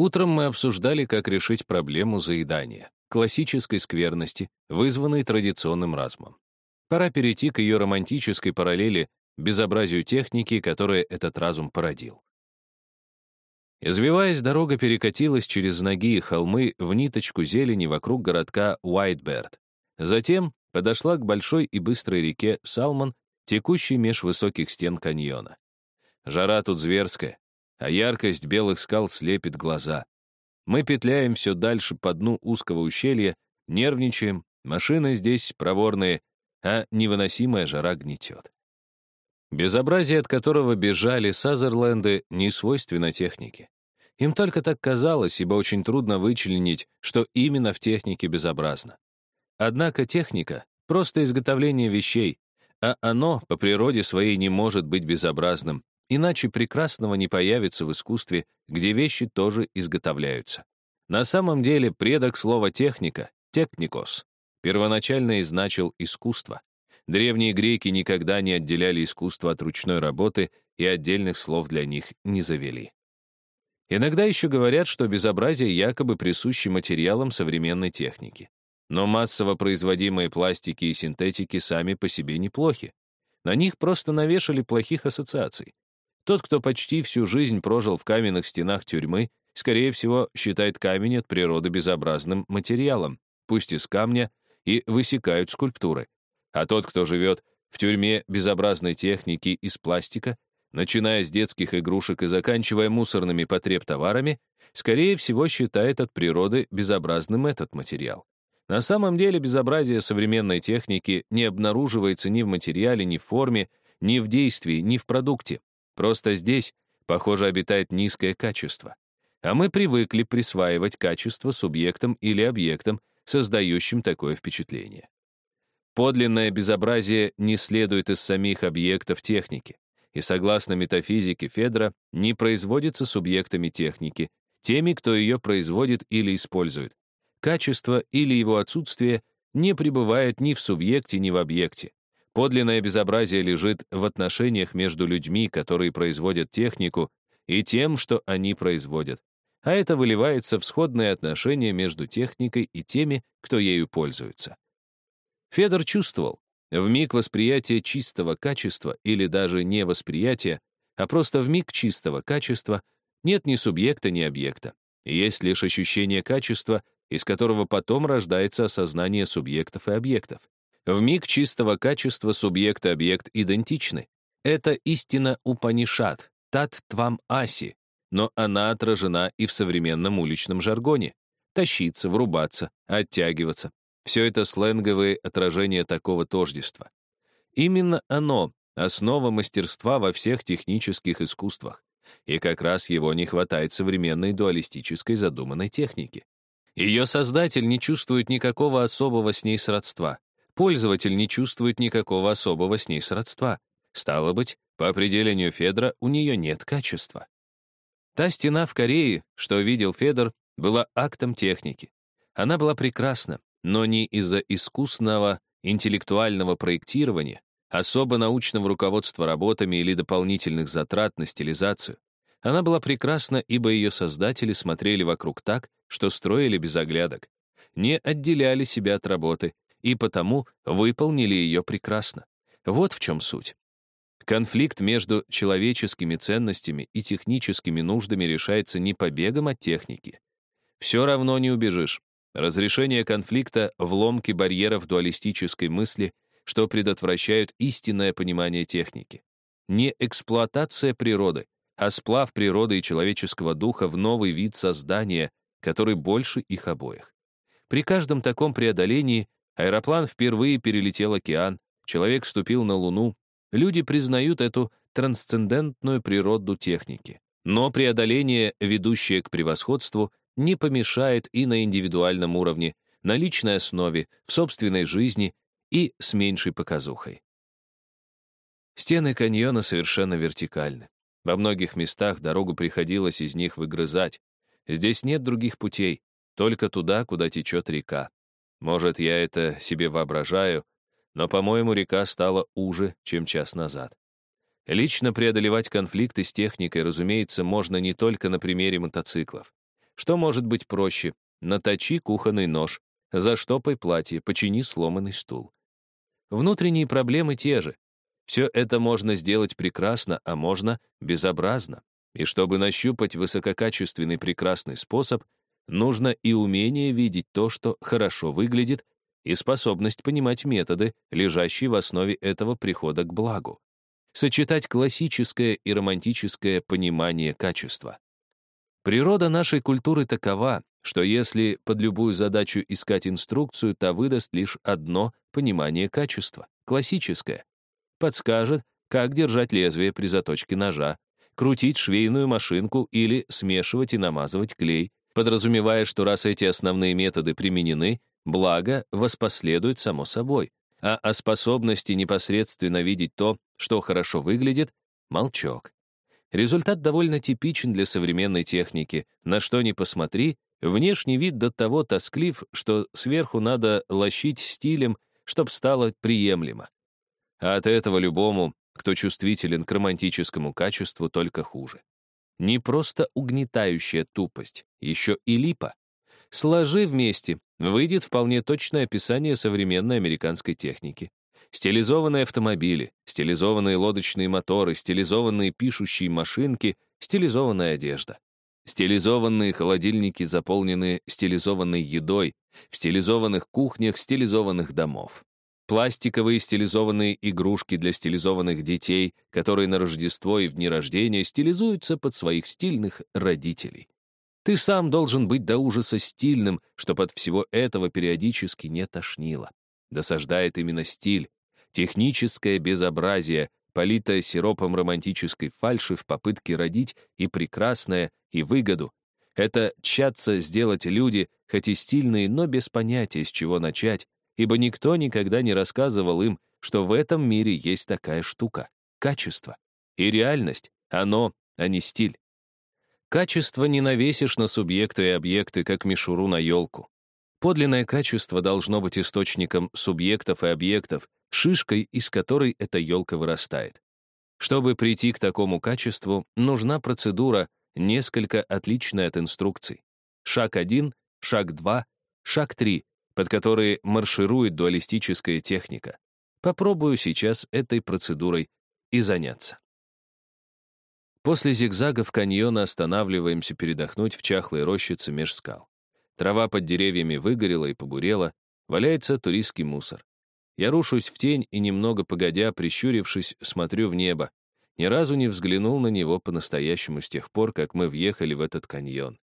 Утром мы обсуждали, как решить проблему заедания, классической скверности, вызванной традиционным разумом. Пора перейти к ее романтической параллели безобразию техники, которая этот разум породил. Извиваясь, дорога перекатилась через ноги и холмы в ниточку зелени вокруг городка Уайтберд. Затем подошла к большой и быстрой реке Салмон, текущей меж высоких стен каньона. Жара тут зверская, а яркость белых скал слепит глаза. Мы петляем все дальше по дну узкого ущелья, нервничаем, машины здесь проворные, а невыносимая жара гнетет. Безобразие, от которого бежали Сазерленды, не свойственно технике. Им только так казалось, ибо очень трудно вычленить, что именно в технике безобразно. Однако техника — просто изготовление вещей, а оно по природе своей не может быть безобразным, иначе прекрасного не появится в искусстве, где вещи тоже изготовляются. На самом деле предок слова «техника» — «техникос» первоначально изначил искусство. Древние греки никогда не отделяли искусство от ручной работы и отдельных слов для них не завели. Иногда еще говорят, что безобразие якобы присуще материалам современной техники. Но массово производимые пластики и синтетики сами по себе неплохи. На них просто навешали плохих ассоциаций. Тот, кто почти всю жизнь прожил в каменных стенах тюрьмы, скорее всего, считает камень от природы безобразным материалом, пусть из камня, и высекают скульптуры. А тот, кто живет в тюрьме безобразной техники из пластика, начиная с детских игрушек и заканчивая мусорными потребтоварами, скорее всего считает от природы безобразным этот материал. На самом деле безобразие современной техники не обнаруживается ни в материале, ни в форме, ни в действии, ни в продукте. Просто здесь, похоже, обитает низкое качество. А мы привыкли присваивать качество субъектам или объектам, создающим такое впечатление. Подлинное безобразие не следует из самих объектов техники, и, согласно метафизике Федора, не производится субъектами техники, теми, кто ее производит или использует. Качество или его отсутствие не пребывает ни в субъекте, ни в объекте. Подлинное безобразие лежит в отношениях между людьми, которые производят технику, и тем, что они производят. А это выливается в сходные отношения между техникой и теми, кто ею пользуется. Федор чувствовал, в миг восприятия чистого качества или даже не восприятия, а просто в миг чистого качества нет ни субъекта, ни объекта. Есть лишь ощущение качества, из которого потом рождается осознание субъектов и объектов. В миг чистого качества субъект и объект идентичны. Это истина Упанишат, Тат Твам Аси, но она отражена и в современном уличном жаргоне. Тащиться, врубаться, оттягиваться, все это сленговые отражения такого тождества. Именно оно — основа мастерства во всех технических искусствах. И как раз его не хватает современной дуалистической задуманной техники. Ее создатель не чувствует никакого особого с ней сродства. Пользователь не чувствует никакого особого с ней сродства. Стало быть, по определению Федора, у нее нет качества. Та стена в Корее, что видел Федор, была актом техники. Она была прекрасна, но не из-за искусного интеллектуального проектирования, особо научного руководства работами или дополнительных затрат на стилизацию. Она была прекрасна, ибо ее создатели смотрели вокруг так, что строили без оглядок, не отделяли себя от работы и потому выполнили ее прекрасно. Вот в чем суть. Конфликт между человеческими ценностями и техническими нуждами решается не побегом от техники. Все равно не убежишь. Разрешение конфликта — вломки барьеров дуалистической мысли, что предотвращают истинное понимание техники. Не эксплуатация природы, а сплав природы и человеческого духа в новый вид создания, который больше их обоих. При каждом таком преодолении аэроплан впервые перелетел океан, человек ступил на Луну, люди признают эту трансцендентную природу техники. Но преодоление, ведущее к превосходству, не помешает и на индивидуальном уровне, на личной основе, в собственной жизни и с меньшей показухой. Стены каньона совершенно вертикальны. Во многих местах дорогу приходилось из них выгрызать. Здесь нет других путей, только туда, куда течет река. Может, я это себе воображаю, но, по-моему, река стала уже, чем час назад. Лично преодолевать конфликты с техникой, разумеется, можно не только на примере мотоциклов. Что может быть проще? Наточи кухонный нож, заштопай платье, почини сломанный стул. Внутренние проблемы те же. Все это можно сделать прекрасно, а можно безобразно. И чтобы нащупать высококачественный прекрасный способ, нужно и умение видеть то, что хорошо выглядит, и способность понимать методы, лежащие в основе этого прихода к благу. Сочетать классическое и романтическое понимание качества. Природа нашей культуры такова, что если под любую задачу искать инструкцию, то выдаст лишь одно понимание качества, классическое. Подскажет, как держать лезвие при заточке ножа, крутить швейную машинку или смешивать и намазывать клей, подразумевая, что раз эти основные методы применены, благо воспоследует само собой, а о способности непосредственно видеть то, что хорошо выглядит, молчок. Результат довольно типичен для современной техники. На что ни посмотри, внешний вид до того тосклив, что сверху надо лощить стилем, чтоб стало приемлемо. А от этого любому, кто чувствителен к романтическому качеству, только хуже. Не просто угнетающая тупость, еще и липа. Сложи вместе, выйдет вполне точное описание современной американской техники. Стилизованные автомобили, стилизованные лодочные моторы, стилизованные пишущие машинки, стилизованная одежда. Стилизованные холодильники, заполненные стилизованной едой, в стилизованных кухнях стилизованных домов. Пластиковые стилизованные игрушки для стилизованных детей, которые на Рождество и в дни рождения стилизуются под своих стильных родителей. Ты сам должен быть до ужаса стильным, чтобы от всего этого периодически не тошнило. Досаждает именно стиль, техническое безобразие, политое сиропом романтической фальши в попытке родить и прекрасное, и выгоду. Это тщатся сделать люди, хоть и стильные, но без понятия, с чего начать, ибо никто никогда не рассказывал им, что в этом мире есть такая штука — качество. И реальность — оно, а не стиль. Качество не навесишь на субъекты и объекты, как мишуру на елку. Подлинное качество должно быть источником субъектов и объектов, шишкой, из которой эта елка вырастает. Чтобы прийти к такому качеству, нужна процедура, несколько отличная от инструкций. Шаг 1, шаг 2, шаг 3, под которые марширует дуалистическая техника. Попробую сейчас этой процедурой и заняться. После зигзагов каньона останавливаемся передохнуть в чахлой рощице меж скал. Трава под деревьями выгорела и побурела, валяется туристский мусор. Я рушусь в тень и, немного погодя, прищурившись, смотрю в небо. Ни разу не взглянул на него по-настоящему с тех пор, как мы въехали в этот каньон.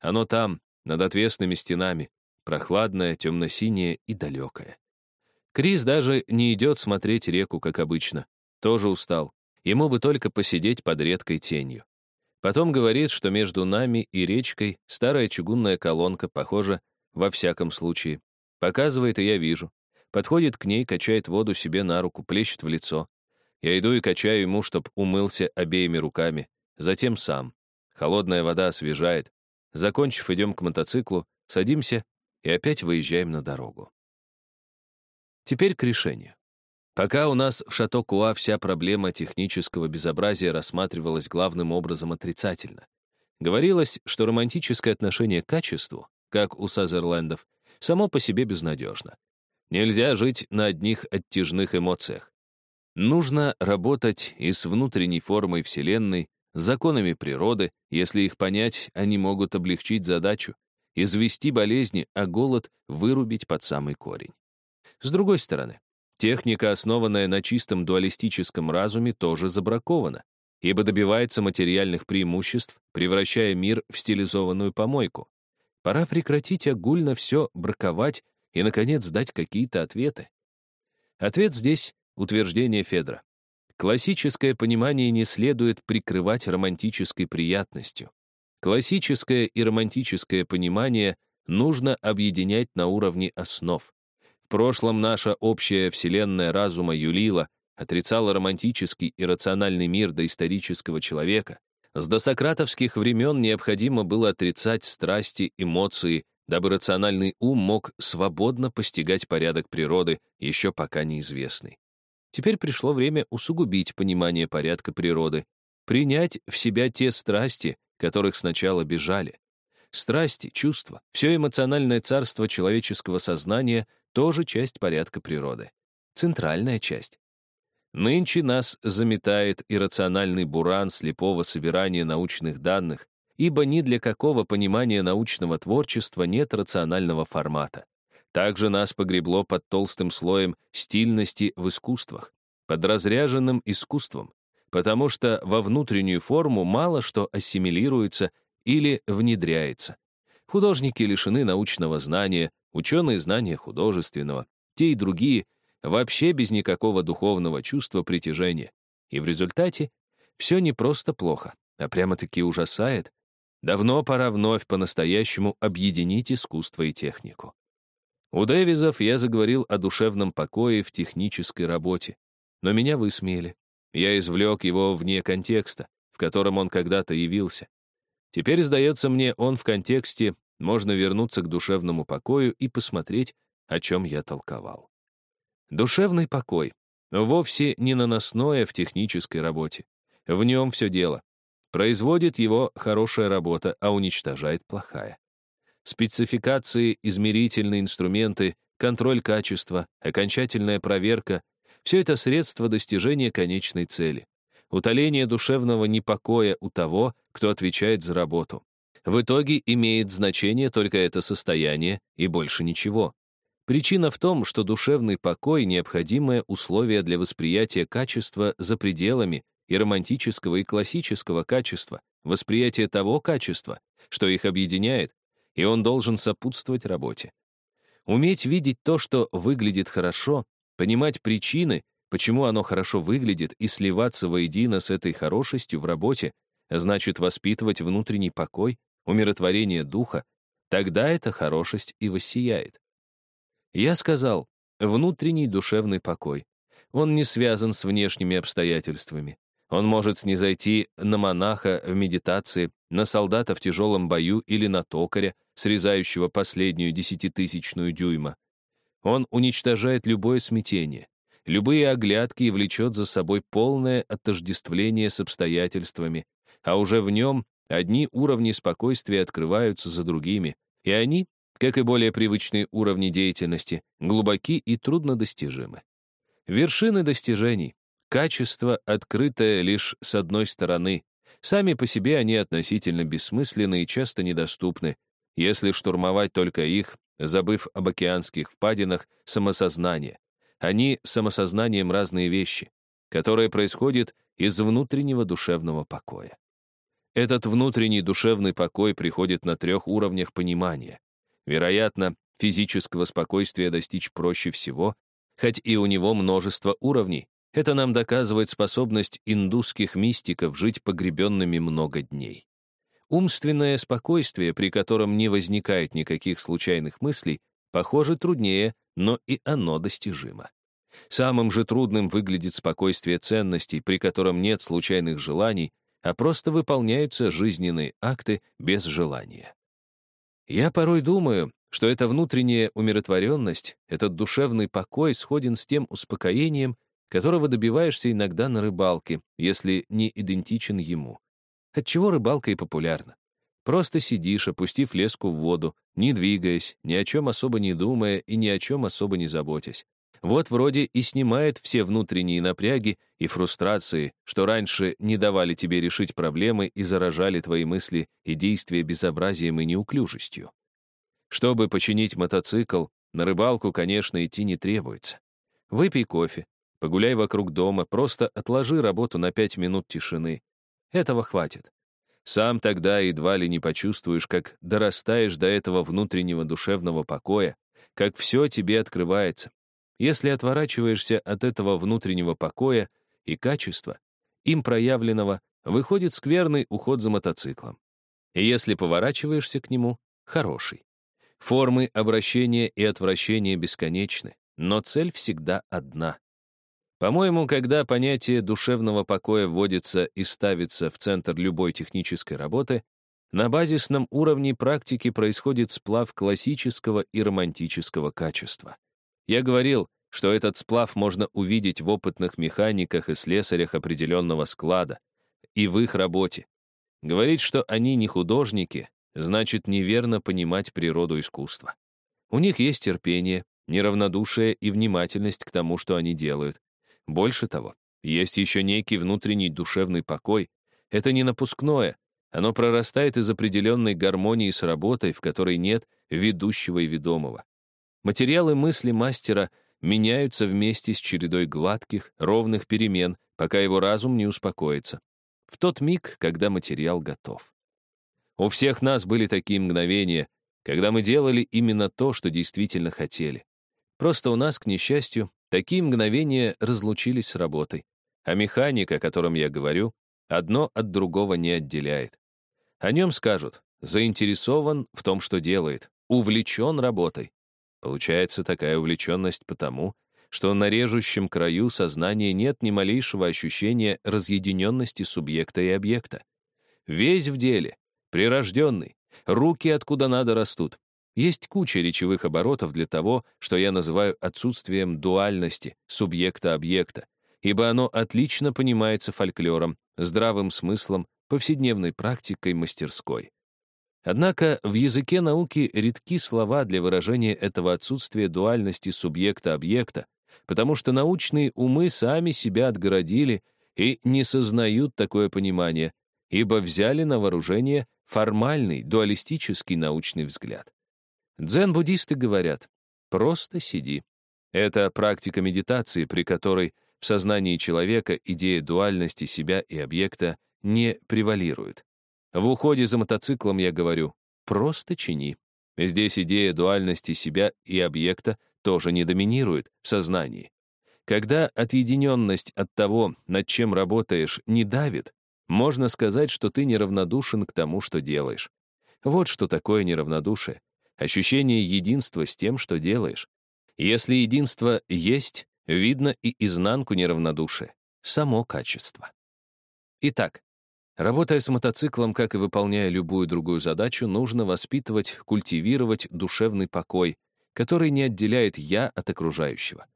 Оно там, над отвесными стенами, прохладное, темно-синее и далекое. Крис даже не идет смотреть реку, как обычно. Тоже устал. Ему бы только посидеть под редкой тенью. Потом говорит, что между нами и речкой старая чугунная колонка, похоже, во всяком случае. Показывает, и я вижу. Подходит к ней, качает воду себе на руку, плещет в лицо. Я иду и качаю ему, чтоб умылся обеими руками. Затем сам. Холодная вода освежает. Закончив, идем к мотоциклу, садимся и опять выезжаем на дорогу. Теперь к решению. Пока у нас в Шато-Куа вся проблема технического безобразия рассматривалась главным образом отрицательно. Говорилось, что романтическое отношение к качеству, как у Сазерлендов, само по себе безнадежно. Нельзя жить на одних оттяжных эмоциях. Нужно работать и с внутренней формой Вселенной, с законами природы, если их понять, они могут облегчить задачу, извести болезни, а голод вырубить под самый корень. С другой стороны, Техника, основанная на чистом дуалистическом разуме, тоже забракована, ибо добивается материальных преимуществ, превращая мир в стилизованную помойку. Пора прекратить огульно все браковать и, наконец, дать какие-то ответы. Ответ здесь — утверждение Федра. Классическое понимание не следует прикрывать романтической приятностью. Классическое и романтическое понимание нужно объединять на уровне основ. В прошлом наша общая вселенная разума юлила, отрицала романтический и рациональный мир доисторического человека. С досократовских времен необходимо было отрицать страсти, эмоции, дабы рациональный ум мог свободно постигать порядок природы, еще пока неизвестный. Теперь пришло время усугубить понимание порядка природы, принять в себя те страсти, которых сначала бежали. Страсти, чувства, все эмоциональное царство человеческого сознания тоже часть порядка природы. Центральная часть. Нынче нас заметает иррациональный буран слепого собирания научных данных, ибо ни для какого понимания научного творчества нет рационального формата. Также нас погребло под толстым слоем стильности в искусствах, под разряженным искусством, потому что во внутреннюю форму мало что ассимилируется или внедряется. Художники лишены научного знания, ученые — знания художественного, те и другие — вообще без никакого духовного чувства притяжения. И в результате все не просто плохо, а прямо-таки ужасает. Давно пора вновь по-настоящему объединить искусство и технику. У Дэвизов я заговорил о душевном покое в технической работе, но меня высмеяли. Я извлек его вне контекста, в котором он когда-то явился. Теперь, сдается мне, он в контексте, можно вернуться к душевному покою и посмотреть, о чем я толковал. Душевный покой вовсе не наносное в технической работе. В нем все дело. Производит его хорошая работа, а уничтожает плохая. Спецификации, измерительные инструменты, контроль качества, окончательная проверка — все это средства достижения конечной цели утоление душевного непокоя у того, кто отвечает за работу. В итоге имеет значение только это состояние и больше ничего. Причина в том, что душевный покой — необходимое условие для восприятия качества за пределами и романтического, и классического качества, восприятие того качества, что их объединяет, и он должен сопутствовать работе. Уметь видеть то, что выглядит хорошо, понимать причины Почему оно хорошо выглядит и сливаться воедино с этой хорошестью в работе, значит воспитывать внутренний покой, умиротворение духа, тогда эта хорошесть и воссияет. Я сказал, внутренний душевный покой. Он не связан с внешними обстоятельствами. Он может снизойти на монаха в медитации, на солдата в тяжелом бою или на токаря, срезающего последнюю десятитысячную дюйма. Он уничтожает любое смятение, любые оглядки и влечет за собой полное отождествление с обстоятельствами, а уже в нем одни уровни спокойствия открываются за другими, и они, как и более привычные уровни деятельности, глубоки и труднодостижимы. Вершины достижений, качество, открытое лишь с одной стороны, сами по себе они относительно бессмысленны и часто недоступны, если штурмовать только их, забыв об океанских впадинах самосознания. Они самосознанием разные вещи, которые происходят из внутреннего душевного покоя. Этот внутренний душевный покой приходит на трех уровнях понимания. Вероятно, физического спокойствия достичь проще всего, хоть и у него множество уровней. Это нам доказывает способность индусских мистиков жить погребенными много дней. Умственное спокойствие, при котором не возникает никаких случайных мыслей, похоже, труднее но и оно достижимо. Самым же трудным выглядит спокойствие ценностей, при котором нет случайных желаний, а просто выполняются жизненные акты без желания. Я порой думаю, что эта внутренняя умиротворенность, этот душевный покой сходен с тем успокоением, которого добиваешься иногда на рыбалке, если не идентичен ему. Отчего рыбалка и популярна? Просто сидишь, опустив леску в воду, не двигаясь, ни о чем особо не думая и ни о чем особо не заботясь. Вот вроде и снимает все внутренние напряги и фрустрации, что раньше не давали тебе решить проблемы и заражали твои мысли и действия безобразием и неуклюжестью. Чтобы починить мотоцикл, на рыбалку, конечно, идти не требуется. Выпей кофе, погуляй вокруг дома, просто отложи работу на пять минут тишины. Этого хватит. Сам тогда едва ли не почувствуешь, как дорастаешь до этого внутреннего душевного покоя, как все тебе открывается. Если отворачиваешься от этого внутреннего покоя и качества, им проявленного, выходит скверный уход за мотоциклом. И если поворачиваешься к нему, хороший. Формы обращения и отвращения бесконечны, но цель всегда одна по-моему, когда понятие душевного покоя вводится и ставится в центр любой технической работы, на базисном уровне практики происходит сплав классического и романтического качества. Я говорил, что этот сплав можно увидеть в опытных механиках и слесарях определенного склада и в их работе. Говорить, что они не художники, значит неверно понимать природу искусства. У них есть терпение, неравнодушие и внимательность к тому, что они делают. Больше того, есть еще некий внутренний душевный покой. Это не напускное, оно прорастает из определенной гармонии с работой, в которой нет ведущего и ведомого. Материалы мысли мастера меняются вместе с чередой гладких, ровных перемен, пока его разум не успокоится. В тот миг, когда материал готов. У всех нас были такие мгновения, когда мы делали именно то, что действительно хотели. Просто у нас, к несчастью, такие мгновения разлучились с работой, а механика, о котором я говорю, одно от другого не отделяет. О нем скажут «заинтересован в том, что делает», «увлечен работой». Получается такая увлеченность потому, что на режущем краю сознания нет ни малейшего ощущения разъединенности субъекта и объекта. Весь в деле, прирожденный, руки откуда надо растут. Есть куча речевых оборотов для того, что я называю отсутствием дуальности субъекта-объекта, ибо оно отлично понимается фольклором, здравым смыслом, повседневной практикой мастерской. Однако в языке науки редки слова для выражения этого отсутствия дуальности субъекта-объекта, потому что научные умы сами себя отгородили и не сознают такое понимание, ибо взяли на вооружение формальный, дуалистический научный взгляд. Дзен-буддисты говорят «просто сиди». Это практика медитации, при которой в сознании человека идея дуальности себя и объекта не превалирует. В уходе за мотоциклом я говорю «просто чини». Здесь идея дуальности себя и объекта тоже не доминирует в сознании. Когда отъединенность от того, над чем работаешь, не давит, можно сказать, что ты неравнодушен к тому, что делаешь. Вот что такое неравнодушие. Ощущение единства с тем, что делаешь. Если единство есть, видно и изнанку неравнодушия, само качество. Итак, Работая с мотоциклом, как и выполняя любую другую задачу, нужно воспитывать, культивировать душевный покой, который не отделяет «я» от окружающего.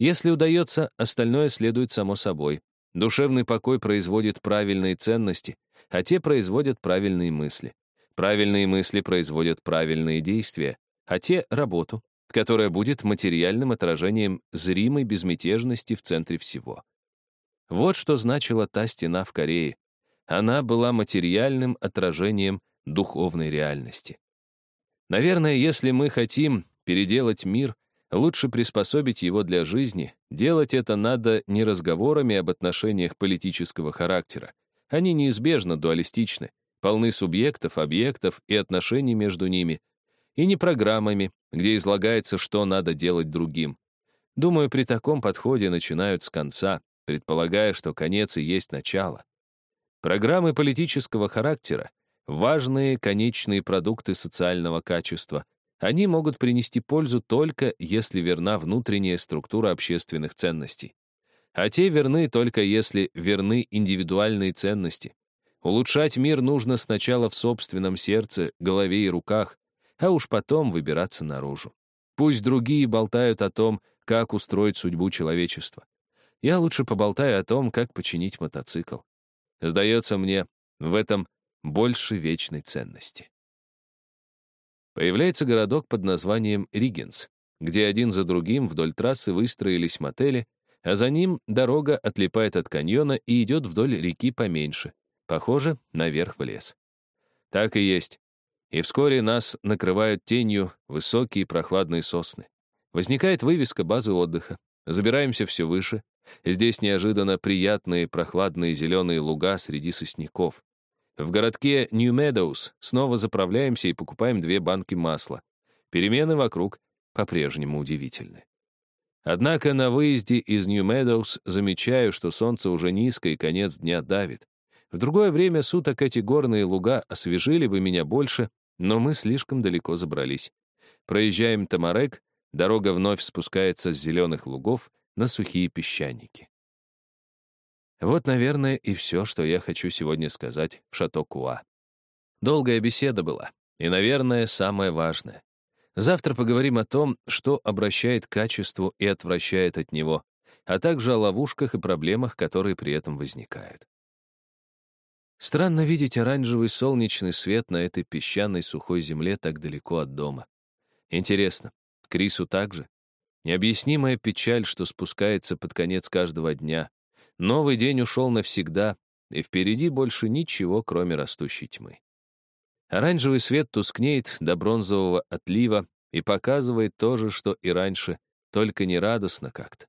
Если удается, остальное следует само собой. Душевный покой производит правильные ценности, а те производят правильные мысли. Правильные мысли производят правильные действия, а те — работу, которая будет материальным отражением зримой безмятежности в центре всего. Вот что значила та стена в Корее, она была материальным отражением духовной реальности. Наверное, если мы хотим переделать мир, лучше приспособить его для жизни, делать это надо не разговорами об отношениях политического характера. Они неизбежно дуалистичны, полны субъектов, объектов и отношений между ними, и не программами, где излагается, что надо делать другим. Думаю, при таком подходе начинают с конца, предполагая, что конец и есть начало. Программы политического характера — важные конечные продукты социального качества. Они могут принести пользу только, если верна внутренняя структура общественных ценностей. А те верны только если верны индивидуальные ценности. Улучшать мир нужно сначала в собственном сердце, голове и руках, а уж потом выбираться наружу. Пусть другие болтают о том, как устроить судьбу человечества. Я лучше поболтаю о том, как починить мотоцикл. Сдается мне, в этом больше вечной ценности. Появляется городок под названием Ригенс, где один за другим вдоль трассы выстроились мотели, а за ним дорога отлипает от каньона и идет вдоль реки поменьше, похоже, наверх в лес. Так и есть. И вскоре нас накрывают тенью высокие прохладные сосны. Возникает вывеска базы отдыха. Забираемся все выше, Здесь неожиданно приятные прохладные зеленые луга среди сосняков. В городке Нью-Медоуз снова заправляемся и покупаем две банки масла. Перемены вокруг по-прежнему удивительны. Однако на выезде из Нью-Медоуз замечаю, что солнце уже низко и конец дня давит. В другое время суток эти горные луга освежили бы меня больше, но мы слишком далеко забрались. Проезжаем Тамарек, дорога вновь спускается с зеленых лугов, на сухие песчаники. Вот, наверное, и все, что я хочу сегодня сказать в Шато-Куа. Долгая беседа была, и, наверное, самое важное. Завтра поговорим о том, что обращает к качеству и отвращает от него, а также о ловушках и проблемах, которые при этом возникают. Странно видеть оранжевый солнечный свет на этой песчаной сухой земле так далеко от дома. Интересно, Крису также? Необъяснимая печаль, что спускается под конец каждого дня. Новый день ушел навсегда, и впереди больше ничего, кроме растущей тьмы. Оранжевый свет тускнеет до бронзового отлива и показывает то же, что и раньше, только не радостно как-то.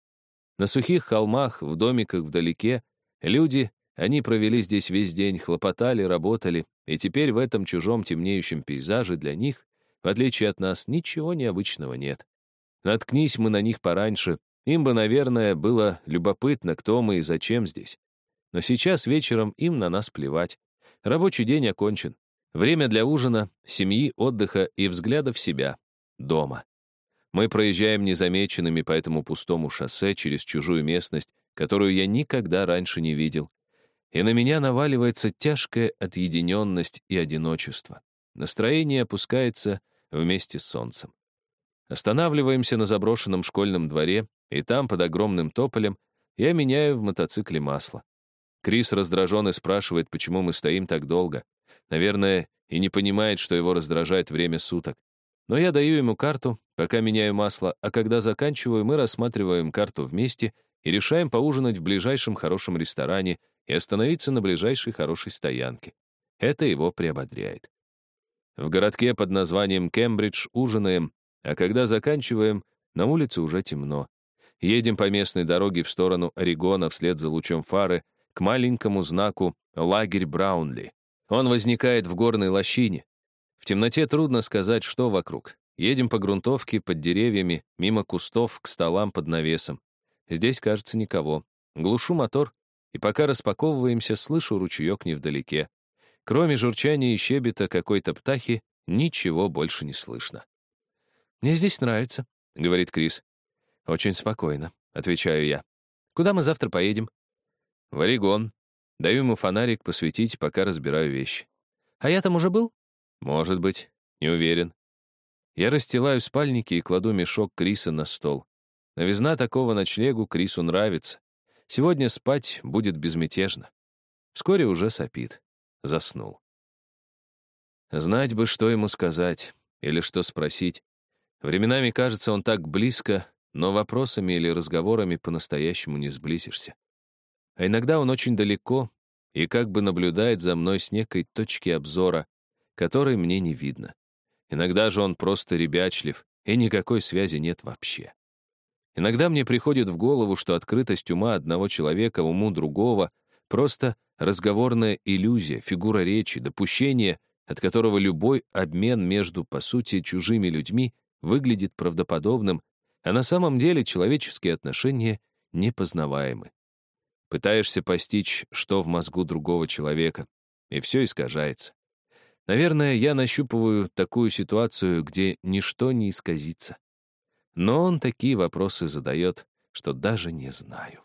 На сухих холмах, в домиках вдалеке, люди, они провели здесь весь день, хлопотали, работали, и теперь в этом чужом темнеющем пейзаже для них, в отличие от нас, ничего необычного нет. Наткнись мы на них пораньше, им бы, наверное, было любопытно, кто мы и зачем здесь. Но сейчас вечером им на нас плевать. Рабочий день окончен. Время для ужина, семьи, отдыха и взгляда в себя. Дома. Мы проезжаем незамеченными по этому пустому шоссе через чужую местность, которую я никогда раньше не видел. И на меня наваливается тяжкая отъединенность и одиночество. Настроение опускается вместе с солнцем. Останавливаемся на заброшенном школьном дворе, и там, под огромным тополем, я меняю в мотоцикле масло. Крис раздражен и спрашивает, почему мы стоим так долго. Наверное, и не понимает, что его раздражает время суток. Но я даю ему карту, пока меняю масло, а когда заканчиваю, мы рассматриваем карту вместе и решаем поужинать в ближайшем хорошем ресторане и остановиться на ближайшей хорошей стоянке. Это его приободряет. В городке под названием Кембридж ужинаем, а когда заканчиваем, на улице уже темно. Едем по местной дороге в сторону Орегона вслед за лучом фары к маленькому знаку «Лагерь Браунли». Он возникает в горной лощине. В темноте трудно сказать, что вокруг. Едем по грунтовке, под деревьями, мимо кустов, к столам под навесом. Здесь, кажется, никого. Глушу мотор, и пока распаковываемся, слышу ручеек невдалеке. Кроме журчания и щебета какой-то птахи, ничего больше не слышно. «Мне здесь нравится», — говорит Крис. «Очень спокойно», — отвечаю я. «Куда мы завтра поедем?» «В Орегон», Даю ему фонарик посветить, пока разбираю вещи. А я там уже был? Может быть, не уверен. Я расстилаю спальники и кладу мешок Криса на стол. Новизна такого ночлегу Крису нравится. Сегодня спать будет безмятежно. Вскоре уже сопит. Заснул. Знать бы, что ему сказать или что спросить. Временами кажется, он так близко, но вопросами или разговорами по-настоящему не сблизишься. А иногда он очень далеко и как бы наблюдает за мной с некой точки обзора, которой мне не видно. Иногда же он просто ребячлив, и никакой связи нет вообще. Иногда мне приходит в голову, что открытость ума одного человека уму другого — просто разговорная иллюзия, фигура речи, допущение, от которого любой обмен между, по сути, чужими людьми выглядит правдоподобным, а на самом деле человеческие отношения непознаваемы. Пытаешься постичь, что в мозгу другого человека, и все искажается. Наверное, я нащупываю такую ситуацию, где ничто не исказится. Но он такие вопросы задает, что даже не знаю.